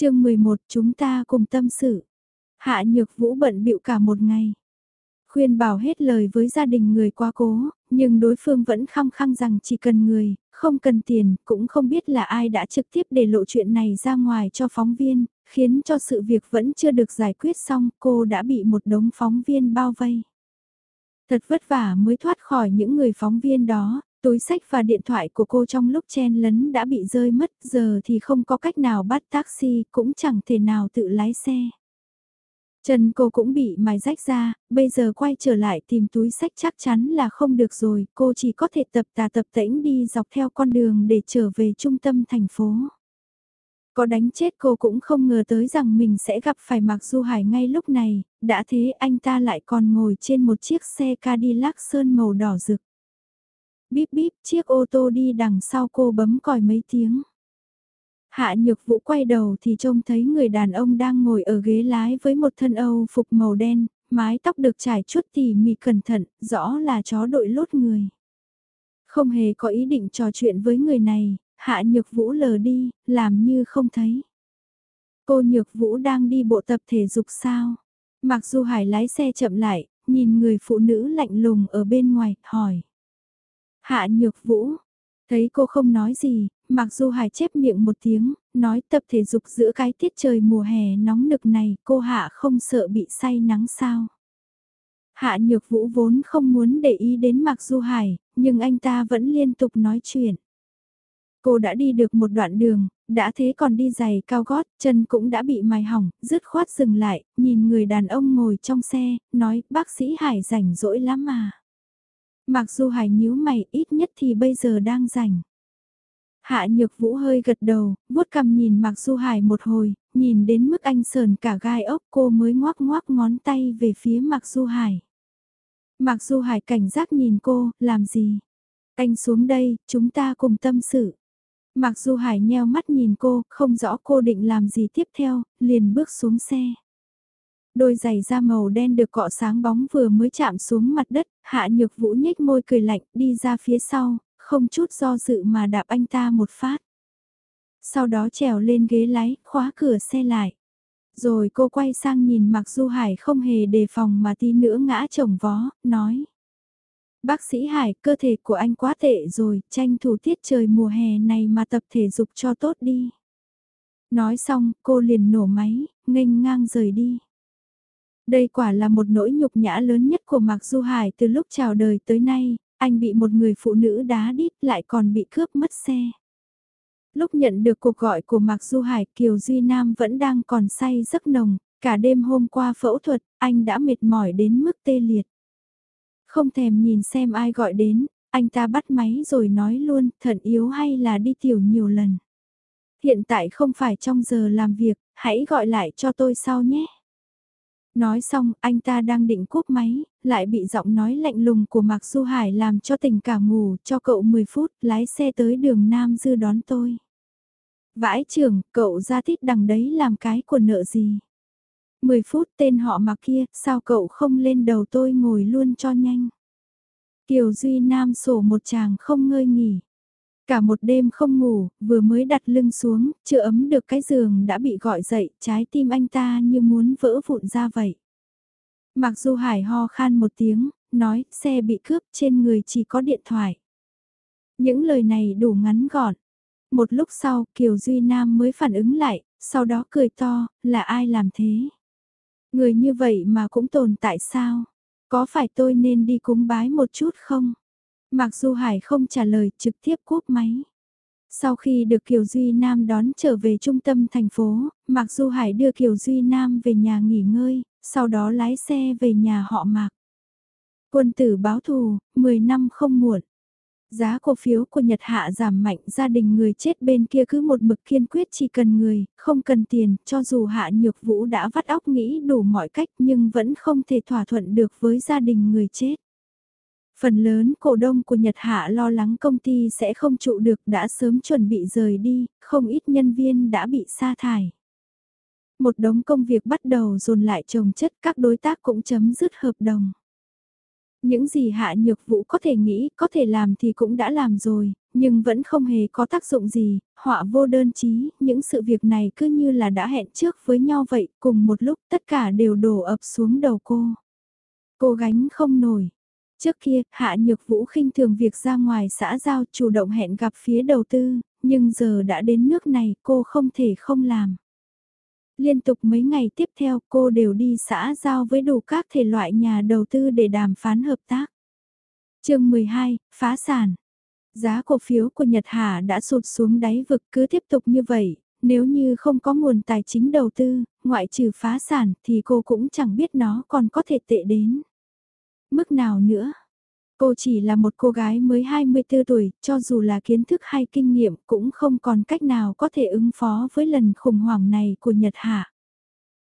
chương 11 chúng ta cùng tâm sự. Hạ Nhược Vũ bận bịu cả một ngày. Khuyên bảo hết lời với gia đình người quá cố, nhưng đối phương vẫn khăng khăng rằng chỉ cần người, không cần tiền, cũng không biết là ai đã trực tiếp để lộ chuyện này ra ngoài cho phóng viên, khiến cho sự việc vẫn chưa được giải quyết xong, cô đã bị một đống phóng viên bao vây. Thật vất vả mới thoát khỏi những người phóng viên đó, túi sách và điện thoại của cô trong lúc chen lấn đã bị rơi mất, giờ thì không có cách nào bắt taxi, cũng chẳng thể nào tự lái xe. Chân cô cũng bị mài rách ra, bây giờ quay trở lại tìm túi sách chắc chắn là không được rồi, cô chỉ có thể tập tà tập tễnh đi dọc theo con đường để trở về trung tâm thành phố. Có đánh chết cô cũng không ngờ tới rằng mình sẽ gặp phải Mạc Du Hải ngay lúc này, đã thế anh ta lại còn ngồi trên một chiếc xe Cadillac sơn màu đỏ rực. Bíp bíp, chiếc ô tô đi đằng sau cô bấm còi mấy tiếng. Hạ nhược vũ quay đầu thì trông thấy người đàn ông đang ngồi ở ghế lái với một thân Âu phục màu đen, mái tóc được trải chút tỉ mỉ cẩn thận, rõ là chó đội lốt người. Không hề có ý định trò chuyện với người này, hạ nhược vũ lờ đi, làm như không thấy. Cô nhược vũ đang đi bộ tập thể dục sao? Mặc dù hải lái xe chậm lại, nhìn người phụ nữ lạnh lùng ở bên ngoài, hỏi. Hạ nhược vũ, thấy cô không nói gì, mặc dù hải chép miệng một tiếng, nói tập thể dục giữa cái tiết trời mùa hè nóng nực này, cô Hạ không sợ bị say nắng sao. Hạ nhược vũ vốn không muốn để ý đến Mạc Du Hải, nhưng anh ta vẫn liên tục nói chuyện. Cô đã đi được một đoạn đường, đã thế còn đi giày cao gót, chân cũng đã bị mài hỏng, dứt khoát dừng lại, nhìn người đàn ông ngồi trong xe, nói bác sĩ Hải rảnh rỗi lắm mà. Mặc dù Hải nhíu mày ít nhất thì bây giờ đang rảnh. Hạ nhược vũ hơi gật đầu, vuốt cầm nhìn Mạc Du Hải một hồi, nhìn đến mức anh sờn cả gai ốc cô mới ngoác ngoác ngón tay về phía Mạc Du Hải. Mạc Du Hải cảnh giác nhìn cô, làm gì? Anh xuống đây, chúng ta cùng tâm sự. Mạc Du Hải nheo mắt nhìn cô, không rõ cô định làm gì tiếp theo, liền bước xuống xe. Đôi giày da màu đen được cọ sáng bóng vừa mới chạm xuống mặt đất, hạ nhược vũ nhếch môi cười lạnh đi ra phía sau, không chút do dự mà đạp anh ta một phát. Sau đó trèo lên ghế lái, khóa cửa xe lại. Rồi cô quay sang nhìn Mạc Du Hải không hề đề phòng mà tí nữa ngã chồng vó, nói. Bác sĩ Hải, cơ thể của anh quá tệ rồi, tranh thủ tiết trời mùa hè này mà tập thể dục cho tốt đi. Nói xong, cô liền nổ máy, nghênh ngang rời đi. Đây quả là một nỗi nhục nhã lớn nhất của Mạc Du Hải từ lúc chào đời tới nay, anh bị một người phụ nữ đá đít lại còn bị cướp mất xe. Lúc nhận được cuộc gọi của Mạc Du Hải, Kiều Duy Nam vẫn đang còn say giấc nồng, cả đêm hôm qua phẫu thuật, anh đã mệt mỏi đến mức tê liệt. Không thèm nhìn xem ai gọi đến, anh ta bắt máy rồi nói luôn thận yếu hay là đi tiểu nhiều lần. Hiện tại không phải trong giờ làm việc, hãy gọi lại cho tôi sau nhé. Nói xong, anh ta đang định cúp máy, lại bị giọng nói lạnh lùng của Mạc Du Hải làm cho tình cả ngủ, cho cậu 10 phút, lái xe tới đường Nam Dư đón tôi. Vãi trưởng, cậu ra thích đằng đấy làm cái của nợ gì? 10 phút tên họ Mạc kia, sao cậu không lên đầu tôi ngồi luôn cho nhanh? Kiều Duy Nam sổ một chàng không ngơi nghỉ. Cả một đêm không ngủ, vừa mới đặt lưng xuống, chưa ấm được cái giường đã bị gọi dậy, trái tim anh ta như muốn vỡ vụn ra vậy. Mặc dù Hải ho khan một tiếng, nói xe bị cướp trên người chỉ có điện thoại. Những lời này đủ ngắn gọn. Một lúc sau Kiều Duy Nam mới phản ứng lại, sau đó cười to, là ai làm thế? Người như vậy mà cũng tồn tại sao? Có phải tôi nên đi cúng bái một chút không? Mặc dù Hải không trả lời trực tiếp cúp máy. Sau khi được Kiều Duy Nam đón trở về trung tâm thành phố, Mạc Du Hải đưa Kiều Duy Nam về nhà nghỉ ngơi, sau đó lái xe về nhà họ Mạc. Quân tử báo thù, 10 năm không muộn. Giá cổ phiếu của Nhật Hạ giảm mạnh gia đình người chết bên kia cứ một mực kiên quyết chỉ cần người, không cần tiền, cho dù Hạ Nhược Vũ đã vắt óc nghĩ đủ mọi cách nhưng vẫn không thể thỏa thuận được với gia đình người chết. Phần lớn cổ đông của Nhật Hạ lo lắng công ty sẽ không trụ được đã sớm chuẩn bị rời đi, không ít nhân viên đã bị sa thải. Một đống công việc bắt đầu dồn lại trồng chất các đối tác cũng chấm dứt hợp đồng. Những gì hạ nhược vũ có thể nghĩ, có thể làm thì cũng đã làm rồi, nhưng vẫn không hề có tác dụng gì, họa vô đơn chí, những sự việc này cứ như là đã hẹn trước với nhau vậy, cùng một lúc tất cả đều đổ ập xuống đầu cô. Cô gánh không nổi. Trước kia, Hạ Nhược Vũ khinh thường việc ra ngoài xã giao chủ động hẹn gặp phía đầu tư, nhưng giờ đã đến nước này cô không thể không làm. Liên tục mấy ngày tiếp theo cô đều đi xã giao với đủ các thể loại nhà đầu tư để đàm phán hợp tác. chương 12, phá sản. Giá cổ phiếu của Nhật Hà đã sụt xuống đáy vực cứ tiếp tục như vậy, nếu như không có nguồn tài chính đầu tư, ngoại trừ phá sản thì cô cũng chẳng biết nó còn có thể tệ đến. Mức nào nữa? Cô chỉ là một cô gái mới 24 tuổi, cho dù là kiến thức hay kinh nghiệm cũng không còn cách nào có thể ứng phó với lần khủng hoảng này của Nhật Hạ.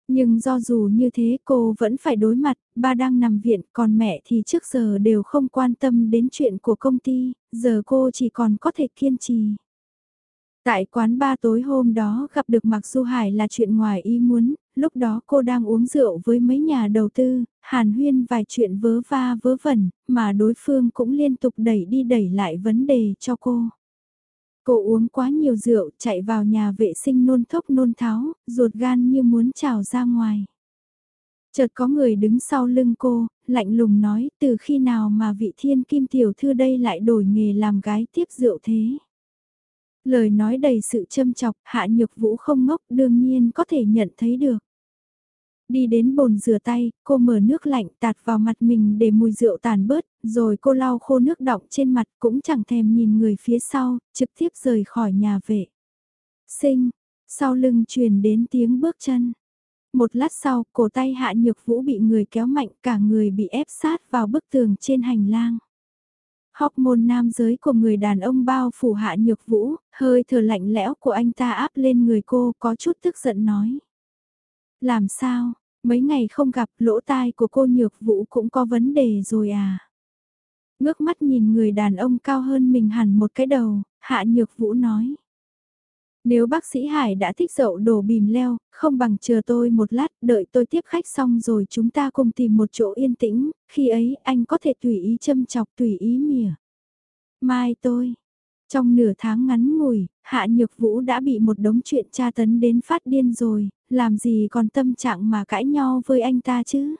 Nhưng do dù như thế cô vẫn phải đối mặt, ba đang nằm viện còn mẹ thì trước giờ đều không quan tâm đến chuyện của công ty, giờ cô chỉ còn có thể kiên trì. Tại quán ba tối hôm đó gặp được Mạc Du Hải là chuyện ngoài ý muốn, lúc đó cô đang uống rượu với mấy nhà đầu tư, hàn huyên vài chuyện vớ va vớ vẩn, mà đối phương cũng liên tục đẩy đi đẩy lại vấn đề cho cô. Cô uống quá nhiều rượu, chạy vào nhà vệ sinh nôn thốc nôn tháo, ruột gan như muốn trào ra ngoài. Chợt có người đứng sau lưng cô, lạnh lùng nói từ khi nào mà vị thiên kim tiểu thư đây lại đổi nghề làm gái tiếp rượu thế. Lời nói đầy sự châm chọc, hạ nhược vũ không ngốc đương nhiên có thể nhận thấy được. Đi đến bồn rửa tay, cô mở nước lạnh tạt vào mặt mình để mùi rượu tàn bớt, rồi cô lau khô nước đọng trên mặt cũng chẳng thèm nhìn người phía sau, trực tiếp rời khỏi nhà vệ. Sinh, sau lưng truyền đến tiếng bước chân. Một lát sau, cổ tay hạ nhược vũ bị người kéo mạnh cả người bị ép sát vào bức tường trên hành lang. Hormone nam giới của người đàn ông bao phủ hạ nhược vũ, hơi thở lạnh lẽo của anh ta áp lên người cô có chút tức giận nói. Làm sao, mấy ngày không gặp lỗ tai của cô nhược vũ cũng có vấn đề rồi à? Ngước mắt nhìn người đàn ông cao hơn mình hẳn một cái đầu, hạ nhược vũ nói. Nếu bác sĩ Hải đã thích dậu đồ bìm leo, không bằng chờ tôi một lát, đợi tôi tiếp khách xong rồi chúng ta cùng tìm một chỗ yên tĩnh, khi ấy anh có thể tùy ý châm chọc tùy ý mỉa. Mai tôi, trong nửa tháng ngắn ngủi, Hạ Nhược Vũ đã bị một đống chuyện tra tấn đến phát điên rồi, làm gì còn tâm trạng mà cãi nhau với anh ta chứ?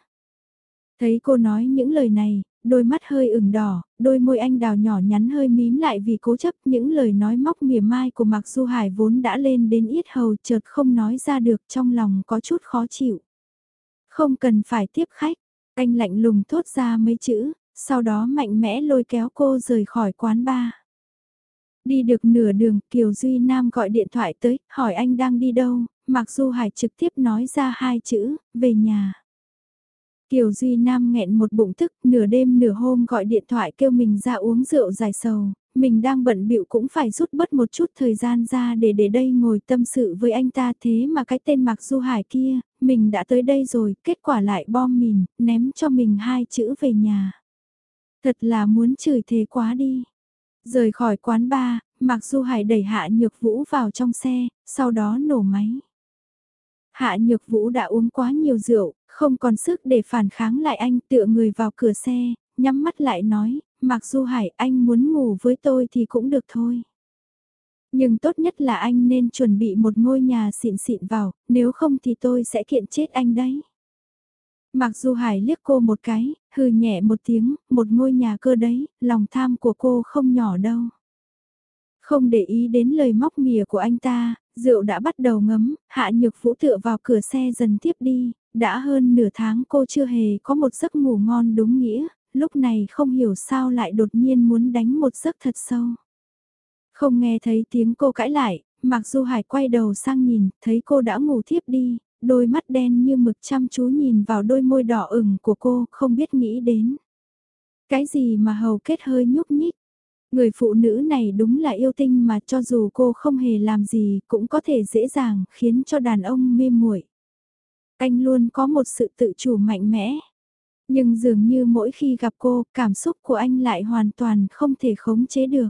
Thấy cô nói những lời này, đôi mắt hơi ửng đỏ, đôi môi anh đào nhỏ nhắn hơi mím lại vì cố chấp những lời nói móc mỉa mai của Mạc Du Hải vốn đã lên đến yết hầu chợt không nói ra được trong lòng có chút khó chịu. Không cần phải tiếp khách, anh lạnh lùng thốt ra mấy chữ, sau đó mạnh mẽ lôi kéo cô rời khỏi quán bar. Đi được nửa đường, Kiều Duy Nam gọi điện thoại tới, hỏi anh đang đi đâu, Mạc Du Hải trực tiếp nói ra hai chữ, về nhà. Kiều Duy Nam nghẹn một bụng thức, nửa đêm nửa hôm gọi điện thoại kêu mình ra uống rượu giải sầu, mình đang bận bịu cũng phải rút bớt một chút thời gian ra để để đây ngồi tâm sự với anh ta thế mà cái tên Mạc Du Hải kia, mình đã tới đây rồi, kết quả lại bom mìn, ném cho mình hai chữ về nhà. Thật là muốn chửi thế quá đi. Rời khỏi quán bar, Mạc Du Hải đẩy Hạ Nhược Vũ vào trong xe, sau đó nổ máy. Hạ Nhược Vũ đã uống quá nhiều rượu, không còn sức để phản kháng lại anh tựa người vào cửa xe, nhắm mắt lại nói, mặc dù Hải anh muốn ngủ với tôi thì cũng được thôi. Nhưng tốt nhất là anh nên chuẩn bị một ngôi nhà xịn xịn vào, nếu không thì tôi sẽ kiện chết anh đấy. mặc dù Hải liếc cô một cái, hừ nhẹ một tiếng, một ngôi nhà cơ đấy, lòng tham của cô không nhỏ đâu. Không để ý đến lời móc mìa của anh ta, rượu đã bắt đầu ngấm, hạ nhược vũ tựa vào cửa xe dần tiếp đi, đã hơn nửa tháng cô chưa hề có một giấc ngủ ngon đúng nghĩa, lúc này không hiểu sao lại đột nhiên muốn đánh một giấc thật sâu. Không nghe thấy tiếng cô cãi lại, Mạc Du Hải quay đầu sang nhìn, thấy cô đã ngủ thiếp đi, đôi mắt đen như mực chăm chú nhìn vào đôi môi đỏ ửng của cô, không biết nghĩ đến. Cái gì mà hầu kết hơi nhúc nhích. Người phụ nữ này đúng là yêu tinh mà cho dù cô không hề làm gì cũng có thể dễ dàng khiến cho đàn ông mê muội. Anh luôn có một sự tự chủ mạnh mẽ. Nhưng dường như mỗi khi gặp cô, cảm xúc của anh lại hoàn toàn không thể khống chế được.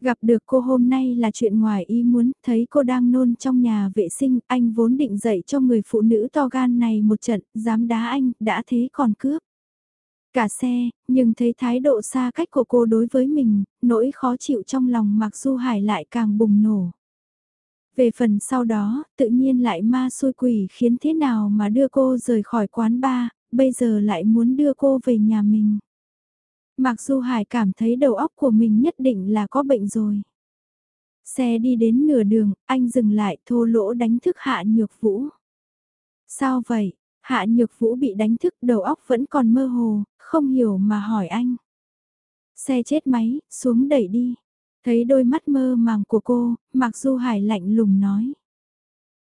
Gặp được cô hôm nay là chuyện ngoài ý muốn, thấy cô đang nôn trong nhà vệ sinh, anh vốn định dạy cho người phụ nữ to gan này một trận, dám đá anh, đã thế còn cướp. Cả xe, nhưng thấy thái độ xa cách của cô đối với mình, nỗi khó chịu trong lòng Mạc Du Hải lại càng bùng nổ. Về phần sau đó, tự nhiên lại ma xôi quỷ khiến thế nào mà đưa cô rời khỏi quán bar, bây giờ lại muốn đưa cô về nhà mình. Mặc dù Hải cảm thấy đầu óc của mình nhất định là có bệnh rồi. Xe đi đến nửa đường, anh dừng lại thô lỗ đánh thức Hạ Nhược Vũ. Sao vậy? Hạ Nhược Vũ bị đánh thức đầu óc vẫn còn mơ hồ, không hiểu mà hỏi anh. Xe chết máy, xuống đẩy đi. Thấy đôi mắt mơ màng của cô, Mạc Du Hải lạnh lùng nói.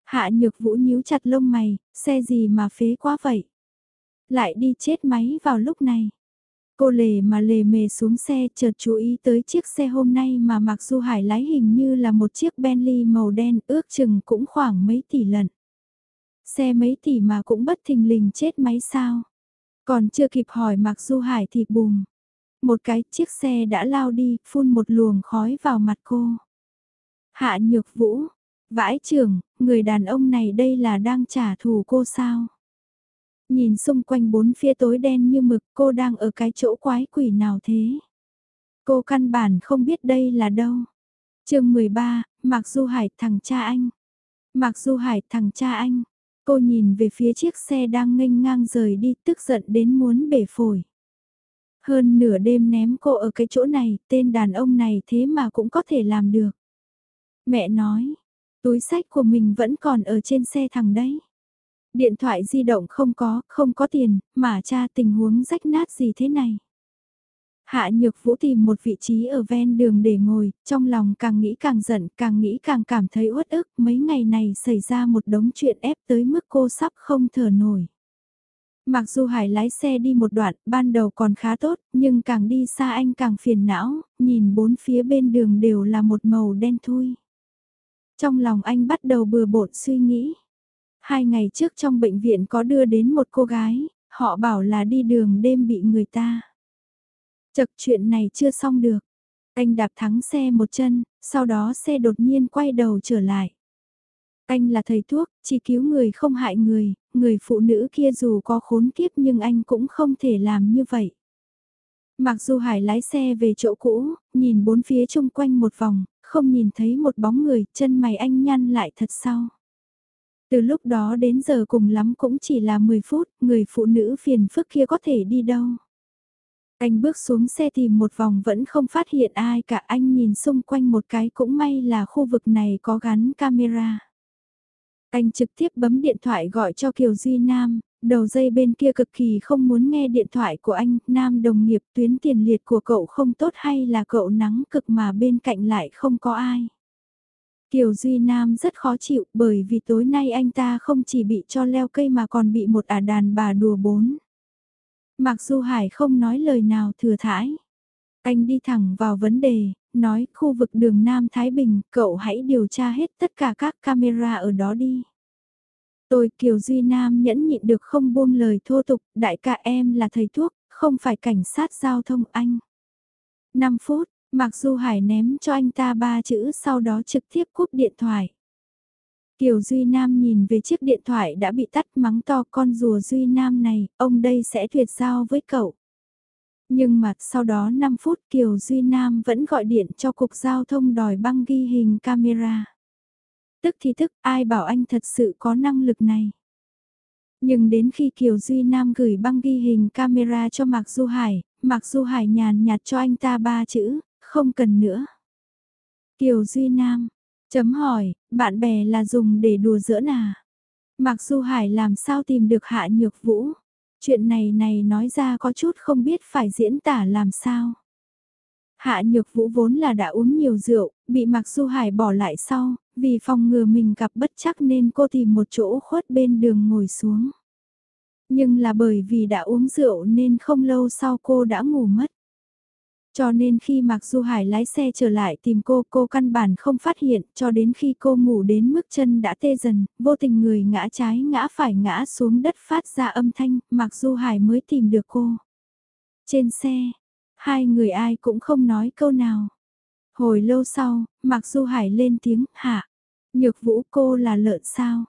Hạ Nhược Vũ nhíu chặt lông mày, xe gì mà phế quá vậy? Lại đi chết máy vào lúc này. Cô lề mà lề mề xuống xe chợt chú ý tới chiếc xe hôm nay mà Mạc Du Hải lái hình như là một chiếc Bentley màu đen ước chừng cũng khoảng mấy tỷ lần. Xe mấy tỷ mà cũng bất thình lình chết máy sao. Còn chưa kịp hỏi Mạc Du Hải thì bùm. Một cái chiếc xe đã lao đi, phun một luồng khói vào mặt cô. Hạ nhược vũ, vãi trưởng, người đàn ông này đây là đang trả thù cô sao? Nhìn xung quanh bốn phía tối đen như mực cô đang ở cái chỗ quái quỷ nào thế? Cô căn bản không biết đây là đâu. chương 13, Mạc Du Hải thằng cha anh. Mạc Du Hải thằng cha anh. Cô nhìn về phía chiếc xe đang nghênh ngang rời đi tức giận đến muốn bể phổi. Hơn nửa đêm ném cô ở cái chỗ này, tên đàn ông này thế mà cũng có thể làm được. Mẹ nói, túi sách của mình vẫn còn ở trên xe thằng đấy. Điện thoại di động không có, không có tiền, mà cha tình huống rách nát gì thế này. Hạ Nhược Vũ tìm một vị trí ở ven đường để ngồi, trong lòng càng nghĩ càng giận, càng nghĩ càng cảm thấy uất ức, mấy ngày này xảy ra một đống chuyện ép tới mức cô sắp không thở nổi. Mặc dù Hải lái xe đi một đoạn, ban đầu còn khá tốt, nhưng càng đi xa anh càng phiền não, nhìn bốn phía bên đường đều là một màu đen thui. Trong lòng anh bắt đầu bừa bộn suy nghĩ. Hai ngày trước trong bệnh viện có đưa đến một cô gái, họ bảo là đi đường đêm bị người ta. Chật chuyện này chưa xong được. Anh đạp thắng xe một chân, sau đó xe đột nhiên quay đầu trở lại. Anh là thầy thuốc, chỉ cứu người không hại người, người phụ nữ kia dù có khốn kiếp nhưng anh cũng không thể làm như vậy. Mặc dù Hải lái xe về chỗ cũ, nhìn bốn phía chung quanh một vòng, không nhìn thấy một bóng người, chân mày anh nhăn lại thật sau. Từ lúc đó đến giờ cùng lắm cũng chỉ là 10 phút, người phụ nữ phiền phức kia có thể đi đâu. Anh bước xuống xe tìm một vòng vẫn không phát hiện ai cả anh nhìn xung quanh một cái cũng may là khu vực này có gắn camera. Anh trực tiếp bấm điện thoại gọi cho Kiều Duy Nam, đầu dây bên kia cực kỳ không muốn nghe điện thoại của anh, Nam đồng nghiệp tuyến tiền liệt của cậu không tốt hay là cậu nắng cực mà bên cạnh lại không có ai. Kiều Duy Nam rất khó chịu bởi vì tối nay anh ta không chỉ bị cho leo cây mà còn bị một ả đàn bà đùa bốn. Mặc dù Hải không nói lời nào thừa thãi. Anh đi thẳng vào vấn đề, nói khu vực đường Nam Thái Bình, cậu hãy điều tra hết tất cả các camera ở đó đi. Tôi Kiều Duy Nam nhẫn nhịn được không buông lời thô tục, đại ca em là thầy thuốc, không phải cảnh sát giao thông anh. 5 phút, Mặc dù Hải ném cho anh ta ba chữ sau đó trực tiếp cúp điện thoại. Kiều Duy Nam nhìn về chiếc điện thoại đã bị tắt mắng to con rùa Duy Nam này, ông đây sẽ tuyệt giao với cậu. Nhưng mà sau đó 5 phút Kiều Duy Nam vẫn gọi điện cho cục giao thông đòi băng ghi hình camera. Tức thì tức ai bảo anh thật sự có năng lực này. Nhưng đến khi Kiều Duy Nam gửi băng ghi hình camera cho Mạc Du Hải, Mạc Du Hải nhàn nhạt cho anh ta ba chữ, không cần nữa. Kiều Duy Nam, chấm hỏi, bạn bè là dùng để đùa giỡn à? Mạc Du Hải làm sao tìm được Hạ Nhược Vũ? Chuyện này này nói ra có chút không biết phải diễn tả làm sao. Hạ Nhược Vũ vốn là đã uống nhiều rượu, bị Mạc Du Hải bỏ lại sau, vì phòng ngừa mình gặp bất chắc nên cô tìm một chỗ khuất bên đường ngồi xuống. Nhưng là bởi vì đã uống rượu nên không lâu sau cô đã ngủ mất. Cho nên khi Mạc Du Hải lái xe trở lại tìm cô, cô căn bản không phát hiện, cho đến khi cô ngủ đến mức chân đã tê dần, vô tình người ngã trái ngã phải ngã xuống đất phát ra âm thanh, Mạc Du Hải mới tìm được cô. Trên xe, hai người ai cũng không nói câu nào. Hồi lâu sau, Mạc Du Hải lên tiếng, hạ, nhược vũ cô là lợn sao?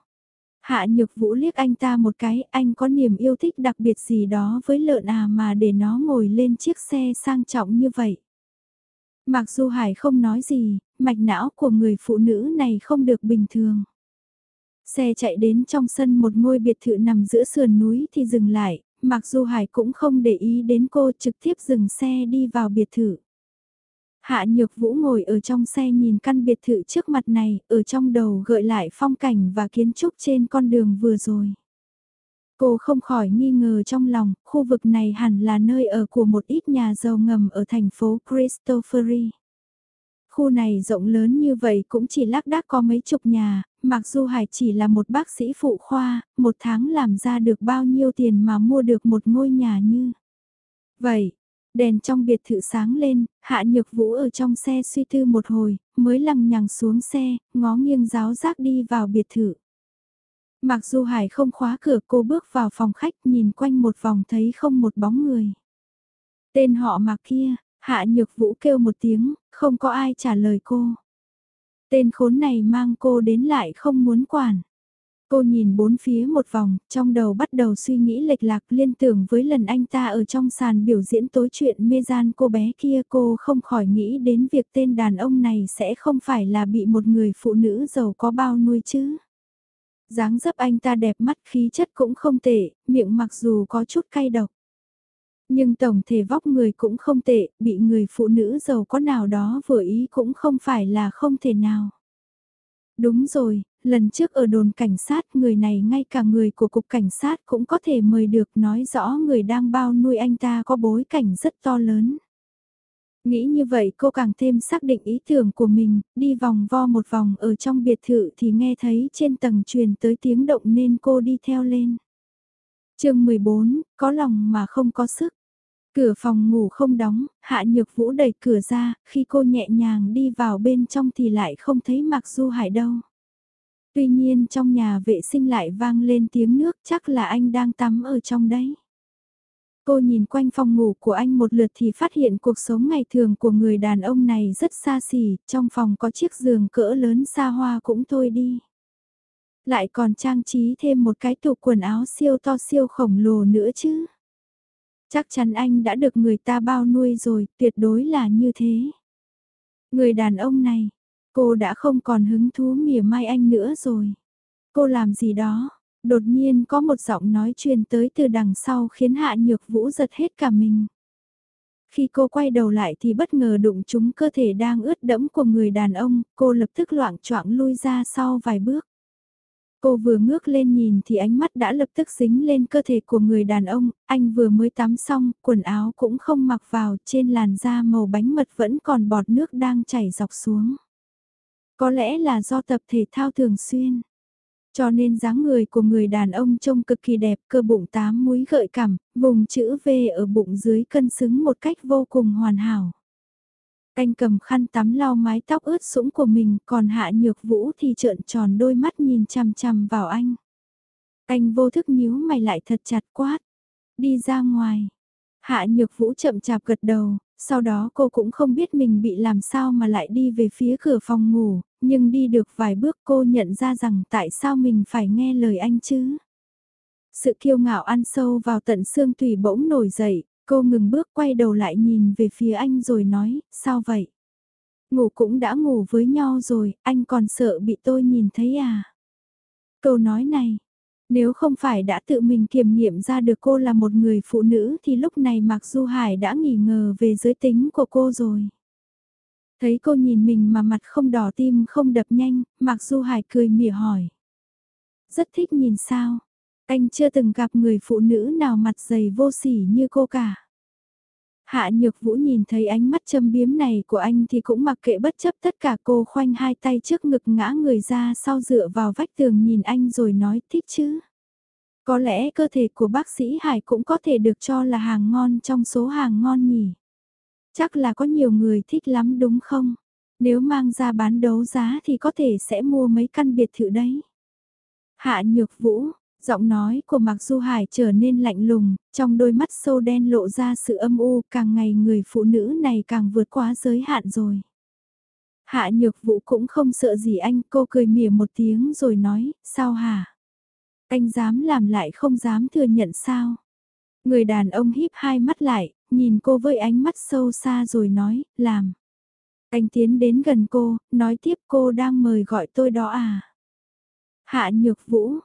Hạ nhược vũ liếc anh ta một cái, anh có niềm yêu thích đặc biệt gì đó với lợn à mà để nó ngồi lên chiếc xe sang trọng như vậy. Mặc dù Hải không nói gì, mạch não của người phụ nữ này không được bình thường. Xe chạy đến trong sân một ngôi biệt thự nằm giữa sườn núi thì dừng lại, mặc dù Hải cũng không để ý đến cô trực tiếp dừng xe đi vào biệt thự. Hạ Nhược Vũ ngồi ở trong xe nhìn căn biệt thự trước mặt này, ở trong đầu gợi lại phong cảnh và kiến trúc trên con đường vừa rồi. Cô không khỏi nghi ngờ trong lòng, khu vực này hẳn là nơi ở của một ít nhà giàu ngầm ở thành phố Christopheri. Khu này rộng lớn như vậy cũng chỉ lác đác có mấy chục nhà, mặc dù Hải chỉ là một bác sĩ phụ khoa, một tháng làm ra được bao nhiêu tiền mà mua được một ngôi nhà như. Vậy, đèn trong biệt thự sáng lên, Hạ Nhược Vũ ở trong xe suy tư một hồi, mới lằng nhằng xuống xe, ngó nghiêng giáo giác đi vào biệt thự. Mặc dù Hải không khóa cửa cô bước vào phòng khách nhìn quanh một vòng thấy không một bóng người. Tên họ Mạc kia, Hạ Nhược Vũ kêu một tiếng, không có ai trả lời cô. Tên khốn này mang cô đến lại không muốn quản. Cô nhìn bốn phía một vòng, trong đầu bắt đầu suy nghĩ lệch lạc liên tưởng với lần anh ta ở trong sàn biểu diễn tối chuyện mê gian cô bé kia cô không khỏi nghĩ đến việc tên đàn ông này sẽ không phải là bị một người phụ nữ giàu có bao nuôi chứ dáng dấp anh ta đẹp mắt khí chất cũng không tệ, miệng mặc dù có chút cay độc. Nhưng tổng thể vóc người cũng không tệ, bị người phụ nữ giàu có nào đó vừa ý cũng không phải là không thể nào. Đúng rồi, lần trước ở đồn cảnh sát người này ngay cả người của cục cảnh sát cũng có thể mời được nói rõ người đang bao nuôi anh ta có bối cảnh rất to lớn. Nghĩ như vậy cô càng thêm xác định ý tưởng của mình, đi vòng vo một vòng ở trong biệt thự thì nghe thấy trên tầng truyền tới tiếng động nên cô đi theo lên. chương 14, có lòng mà không có sức. Cửa phòng ngủ không đóng, Hạ Nhược Vũ đẩy cửa ra, khi cô nhẹ nhàng đi vào bên trong thì lại không thấy Mạc Du Hải đâu. Tuy nhiên trong nhà vệ sinh lại vang lên tiếng nước chắc là anh đang tắm ở trong đấy. Cô nhìn quanh phòng ngủ của anh một lượt thì phát hiện cuộc sống ngày thường của người đàn ông này rất xa xỉ, trong phòng có chiếc giường cỡ lớn xa hoa cũng thôi đi. Lại còn trang trí thêm một cái tủ quần áo siêu to siêu khổng lồ nữa chứ. Chắc chắn anh đã được người ta bao nuôi rồi, tuyệt đối là như thế. Người đàn ông này, cô đã không còn hứng thú mỉa mai anh nữa rồi. Cô làm gì đó, Đột nhiên có một giọng nói truyền tới từ đằng sau khiến Hạ Nhược Vũ giật hết cả mình. Khi cô quay đầu lại thì bất ngờ đụng trúng cơ thể đang ướt đẫm của người đàn ông, cô lập tức loạn choạng lui ra sau vài bước. Cô vừa ngước lên nhìn thì ánh mắt đã lập tức dính lên cơ thể của người đàn ông, anh vừa mới tắm xong, quần áo cũng không mặc vào, trên làn da màu bánh mật vẫn còn bọt nước đang chảy dọc xuống. Có lẽ là do tập thể thao thường xuyên. Cho nên dáng người của người đàn ông trông cực kỳ đẹp, cơ bụng tám múi gợi cảm, vùng chữ V ở bụng dưới cân xứng một cách vô cùng hoàn hảo. Canh cầm khăn tắm lau mái tóc ướt sũng của mình, còn hạ nhược vũ thì trợn tròn đôi mắt nhìn chằm chằm vào anh. Anh vô thức nhíu mày lại thật chặt quát. Đi ra ngoài. Hạ nhược vũ chậm chạp gật đầu, sau đó cô cũng không biết mình bị làm sao mà lại đi về phía cửa phòng ngủ, nhưng đi được vài bước cô nhận ra rằng tại sao mình phải nghe lời anh chứ. Sự kiêu ngạo ăn sâu vào tận xương tùy bỗng nổi dậy, cô ngừng bước quay đầu lại nhìn về phía anh rồi nói, sao vậy? Ngủ cũng đã ngủ với nhau rồi, anh còn sợ bị tôi nhìn thấy à? Câu nói này, nếu không phải đã tự mình kiểm nghiệm ra được cô là một người phụ nữ thì lúc này Mạc Du Hải đã nghi ngờ về giới tính của cô rồi. Thấy cô nhìn mình mà mặt không đỏ tim không đập nhanh, Mạc Du Hải cười mỉa hỏi. Rất thích nhìn sao, anh chưa từng gặp người phụ nữ nào mặt dày vô sỉ như cô cả. Hạ Nhược Vũ nhìn thấy ánh mắt châm biếm này của anh thì cũng mặc kệ bất chấp tất cả cô khoanh hai tay trước ngực ngã người ra sau dựa vào vách tường nhìn anh rồi nói thích chứ. Có lẽ cơ thể của bác sĩ Hải cũng có thể được cho là hàng ngon trong số hàng ngon nhỉ. Chắc là có nhiều người thích lắm đúng không? Nếu mang ra bán đấu giá thì có thể sẽ mua mấy căn biệt thự đấy. Hạ Nhược Vũ, giọng nói của Mạc Du Hải trở nên lạnh lùng, trong đôi mắt sâu đen lộ ra sự âm u, càng ngày người phụ nữ này càng vượt quá giới hạn rồi. Hạ Nhược Vũ cũng không sợ gì anh, cô cười mỉa một tiếng rồi nói, sao hả? Anh dám làm lại không dám thừa nhận sao? Người đàn ông híp hai mắt lại, nhìn cô với ánh mắt sâu xa rồi nói, làm. Anh tiến đến gần cô, nói tiếp cô đang mời gọi tôi đó à. Hạ Nhược Vũ.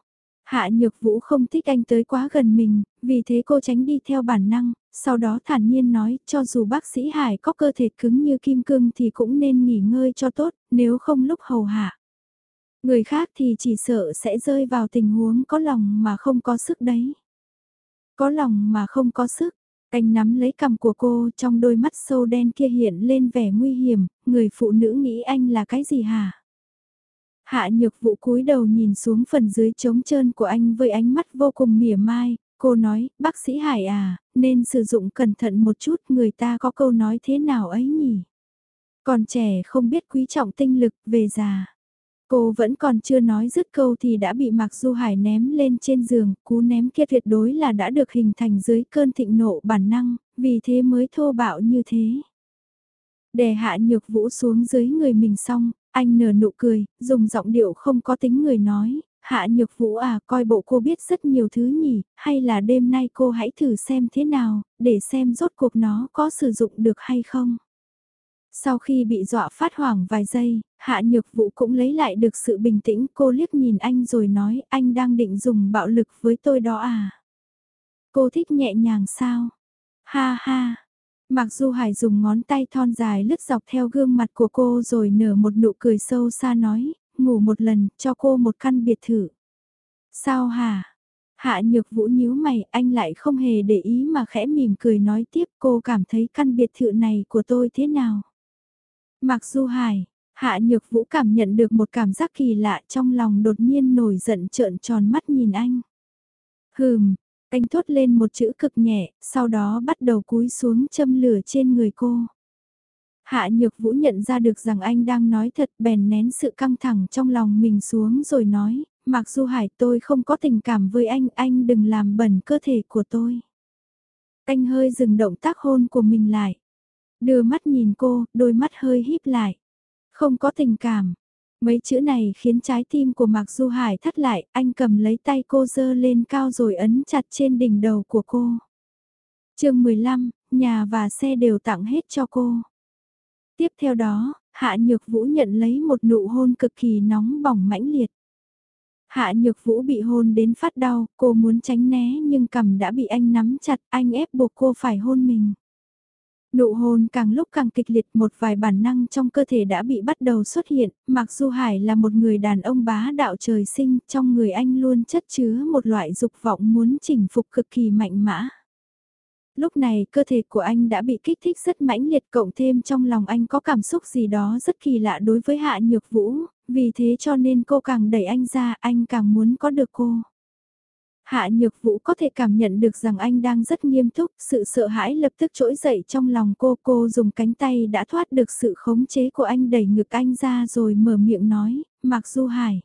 Hạ Nhược Vũ không thích anh tới quá gần mình, vì thế cô tránh đi theo bản năng, sau đó thản nhiên nói cho dù bác sĩ Hải có cơ thể cứng như kim cương thì cũng nên nghỉ ngơi cho tốt, nếu không lúc hầu hạ. Người khác thì chỉ sợ sẽ rơi vào tình huống có lòng mà không có sức đấy. Có lòng mà không có sức, anh nắm lấy cầm của cô trong đôi mắt sâu đen kia hiện lên vẻ nguy hiểm, người phụ nữ nghĩ anh là cái gì hả? Hạ nhược vụ cúi đầu nhìn xuống phần dưới trống trơn của anh với ánh mắt vô cùng mỉa mai, cô nói, bác sĩ Hải à, nên sử dụng cẩn thận một chút người ta có câu nói thế nào ấy nhỉ? Còn trẻ không biết quý trọng tinh lực về già. Cô vẫn còn chưa nói dứt câu thì đã bị Mạc Du Hải ném lên trên giường, cú ném kia tuyệt đối là đã được hình thành dưới cơn thịnh nộ bản năng, vì thế mới thô bạo như thế. Đè hạ nhược vũ xuống dưới người mình xong, anh nở nụ cười, dùng giọng điệu không có tính người nói, hạ nhược vũ à coi bộ cô biết rất nhiều thứ nhỉ, hay là đêm nay cô hãy thử xem thế nào, để xem rốt cuộc nó có sử dụng được hay không. Sau khi bị dọa phát hoảng vài giây, hạ nhược vũ cũng lấy lại được sự bình tĩnh cô liếc nhìn anh rồi nói anh đang định dùng bạo lực với tôi đó à. Cô thích nhẹ nhàng sao? Ha ha. Mặc dù Hải dùng ngón tay thon dài lướt dọc theo gương mặt của cô rồi nở một nụ cười sâu xa nói, ngủ một lần cho cô một căn biệt thự. Sao hả? Hạ nhược vũ nhíu mày, anh lại không hề để ý mà khẽ mỉm cười nói tiếp cô cảm thấy căn biệt thự này của tôi thế nào? Mặc Du Hải, Hạ Nhược Vũ cảm nhận được một cảm giác kỳ lạ trong lòng đột nhiên nổi giận trợn tròn mắt nhìn anh. Hừm, anh thốt lên một chữ cực nhẹ, sau đó bắt đầu cúi xuống châm lửa trên người cô. Hạ Nhược Vũ nhận ra được rằng anh đang nói thật bèn nén sự căng thẳng trong lòng mình xuống rồi nói, mặc Du Hải tôi không có tình cảm với anh, anh đừng làm bẩn cơ thể của tôi. Anh hơi dừng động tác hôn của mình lại. Đưa mắt nhìn cô, đôi mắt hơi híp lại. Không có tình cảm. Mấy chữ này khiến trái tim của Mạc Du Hải thắt lại, anh cầm lấy tay cô dơ lên cao rồi ấn chặt trên đỉnh đầu của cô. chương 15, nhà và xe đều tặng hết cho cô. Tiếp theo đó, Hạ Nhược Vũ nhận lấy một nụ hôn cực kỳ nóng bỏng mãnh liệt. Hạ Nhược Vũ bị hôn đến phát đau, cô muốn tránh né nhưng cầm đã bị anh nắm chặt, anh ép buộc cô phải hôn mình. Nụ hôn càng lúc càng kịch liệt một vài bản năng trong cơ thể đã bị bắt đầu xuất hiện, mặc dù Hải là một người đàn ông bá đạo trời sinh, trong người anh luôn chất chứa một loại dục vọng muốn chinh phục cực kỳ mạnh mẽ. Lúc này cơ thể của anh đã bị kích thích rất mãnh liệt cộng thêm trong lòng anh có cảm xúc gì đó rất kỳ lạ đối với Hạ Nhược Vũ, vì thế cho nên cô càng đẩy anh ra anh càng muốn có được cô. Hạ Nhược Vũ có thể cảm nhận được rằng anh đang rất nghiêm túc, sự sợ hãi lập tức trỗi dậy trong lòng cô. Cô dùng cánh tay đã thoát được sự khống chế của anh đẩy ngực anh ra rồi mở miệng nói, Mạc Du Hải.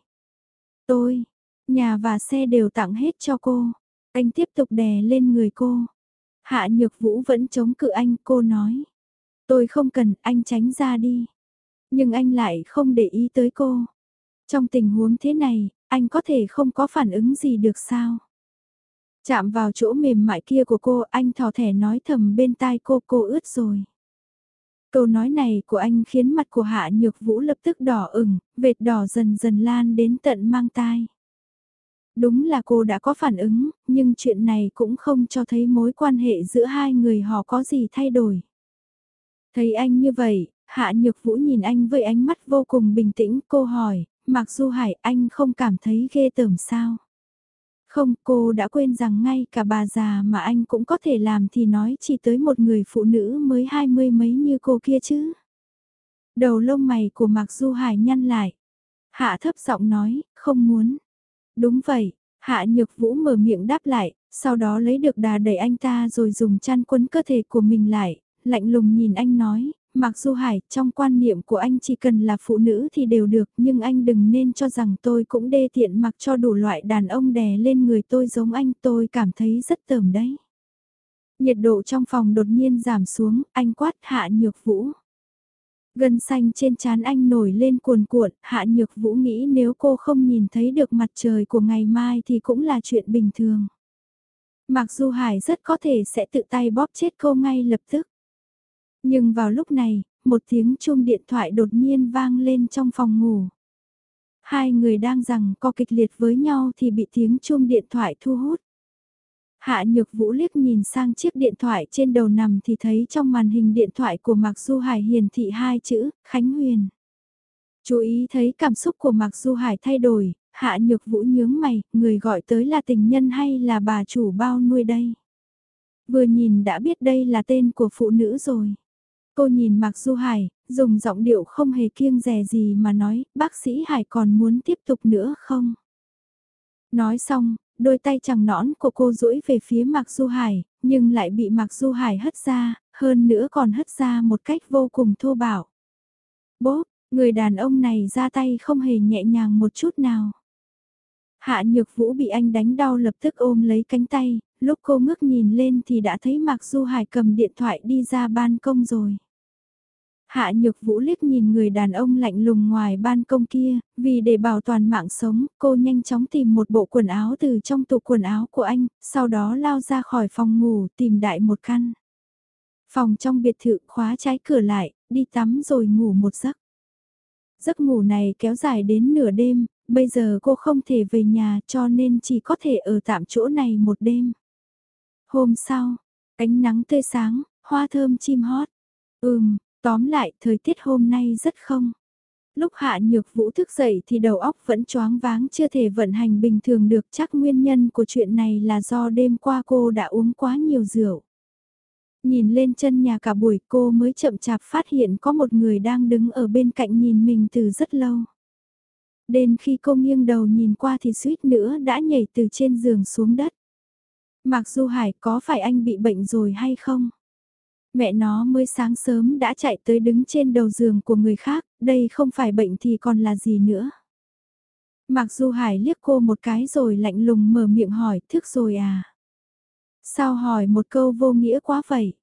Tôi, nhà và xe đều tặng hết cho cô. Anh tiếp tục đè lên người cô. Hạ Nhược Vũ vẫn chống cự anh, cô nói. Tôi không cần, anh tránh ra đi. Nhưng anh lại không để ý tới cô. Trong tình huống thế này, anh có thể không có phản ứng gì được sao? Chạm vào chỗ mềm mại kia của cô, anh thò thẻ nói thầm bên tai cô cô ướt rồi. Câu nói này của anh khiến mặt của Hạ Nhược Vũ lập tức đỏ ửng, vệt đỏ dần dần lan đến tận mang tai. Đúng là cô đã có phản ứng, nhưng chuyện này cũng không cho thấy mối quan hệ giữa hai người họ có gì thay đổi. Thấy anh như vậy, Hạ Nhược Vũ nhìn anh với ánh mắt vô cùng bình tĩnh, cô hỏi, Mặc dù Hải anh không cảm thấy ghê tởm sao? Không, cô đã quên rằng ngay cả bà già mà anh cũng có thể làm thì nói chỉ tới một người phụ nữ mới hai mươi mấy như cô kia chứ. Đầu lông mày của Mạc Du Hải nhăn lại. Hạ thấp giọng nói, không muốn. Đúng vậy, Hạ Nhược Vũ mở miệng đáp lại, sau đó lấy được đà đẩy anh ta rồi dùng chăn quấn cơ thể của mình lại, lạnh lùng nhìn anh nói, Mặc dù Hải, trong quan niệm của anh chỉ cần là phụ nữ thì đều được, nhưng anh đừng nên cho rằng tôi cũng đê tiện mặc cho đủ loại đàn ông đè lên người tôi giống anh, tôi cảm thấy rất tởm đấy. Nhiệt độ trong phòng đột nhiên giảm xuống, anh quát hạ nhược vũ. Gân xanh trên trán anh nổi lên cuồn cuộn, Hạ Nhược Vũ nghĩ nếu cô không nhìn thấy được mặt trời của ngày mai thì cũng là chuyện bình thường. Mặc dù Hải rất có thể sẽ tự tay bóp chết cô ngay lập tức. Nhưng vào lúc này, một tiếng chuông điện thoại đột nhiên vang lên trong phòng ngủ. Hai người đang rằng co kịch liệt với nhau thì bị tiếng chuông điện thoại thu hút. Hạ Nhược Vũ liếc nhìn sang chiếc điện thoại trên đầu nằm thì thấy trong màn hình điện thoại của Mạc Du Hải hiển thị hai chữ, Khánh Huyền. Chú ý thấy cảm xúc của Mạc Du Hải thay đổi, Hạ Nhược Vũ nhướng mày, người gọi tới là tình nhân hay là bà chủ bao nuôi đây? Vừa nhìn đã biết đây là tên của phụ nữ rồi. Cô nhìn Mạc Du Hải, dùng giọng điệu không hề kiêng rè gì mà nói, bác sĩ Hải còn muốn tiếp tục nữa không? Nói xong, đôi tay chẳng nõn của cô duỗi về phía Mạc Du Hải, nhưng lại bị Mạc Du Hải hất ra, hơn nữa còn hất ra một cách vô cùng thô bạo. Bố, người đàn ông này ra tay không hề nhẹ nhàng một chút nào. Hạ Nhược Vũ bị anh đánh đau lập tức ôm lấy cánh tay, lúc cô ngước nhìn lên thì đã thấy Mạc Du Hải cầm điện thoại đi ra ban công rồi. Hạ Nhược Vũ liếc nhìn người đàn ông lạnh lùng ngoài ban công kia, vì để bảo toàn mạng sống, cô nhanh chóng tìm một bộ quần áo từ trong tủ quần áo của anh, sau đó lao ra khỏi phòng ngủ tìm đại một căn. Phòng trong biệt thự khóa trái cửa lại, đi tắm rồi ngủ một giấc. Giấc ngủ này kéo dài đến nửa đêm, bây giờ cô không thể về nhà cho nên chỉ có thể ở tạm chỗ này một đêm. Hôm sau, ánh nắng tươi sáng, hoa thơm chim hót. Ừm, Tóm lại, thời tiết hôm nay rất không. Lúc Hạ Nhược Vũ thức dậy thì đầu óc vẫn choáng váng chưa thể vận hành bình thường được chắc nguyên nhân của chuyện này là do đêm qua cô đã uống quá nhiều rượu. Nhìn lên chân nhà cả buổi cô mới chậm chạp phát hiện có một người đang đứng ở bên cạnh nhìn mình từ rất lâu. Đến khi cô nghiêng đầu nhìn qua thì suýt nữa đã nhảy từ trên giường xuống đất. Mặc dù Hải có phải anh bị bệnh rồi hay không? Mẹ nó mới sáng sớm đã chạy tới đứng trên đầu giường của người khác, đây không phải bệnh thì còn là gì nữa. Mặc dù Hải liếc cô một cái rồi lạnh lùng mở miệng hỏi, thức rồi à? Sao hỏi một câu vô nghĩa quá vậy?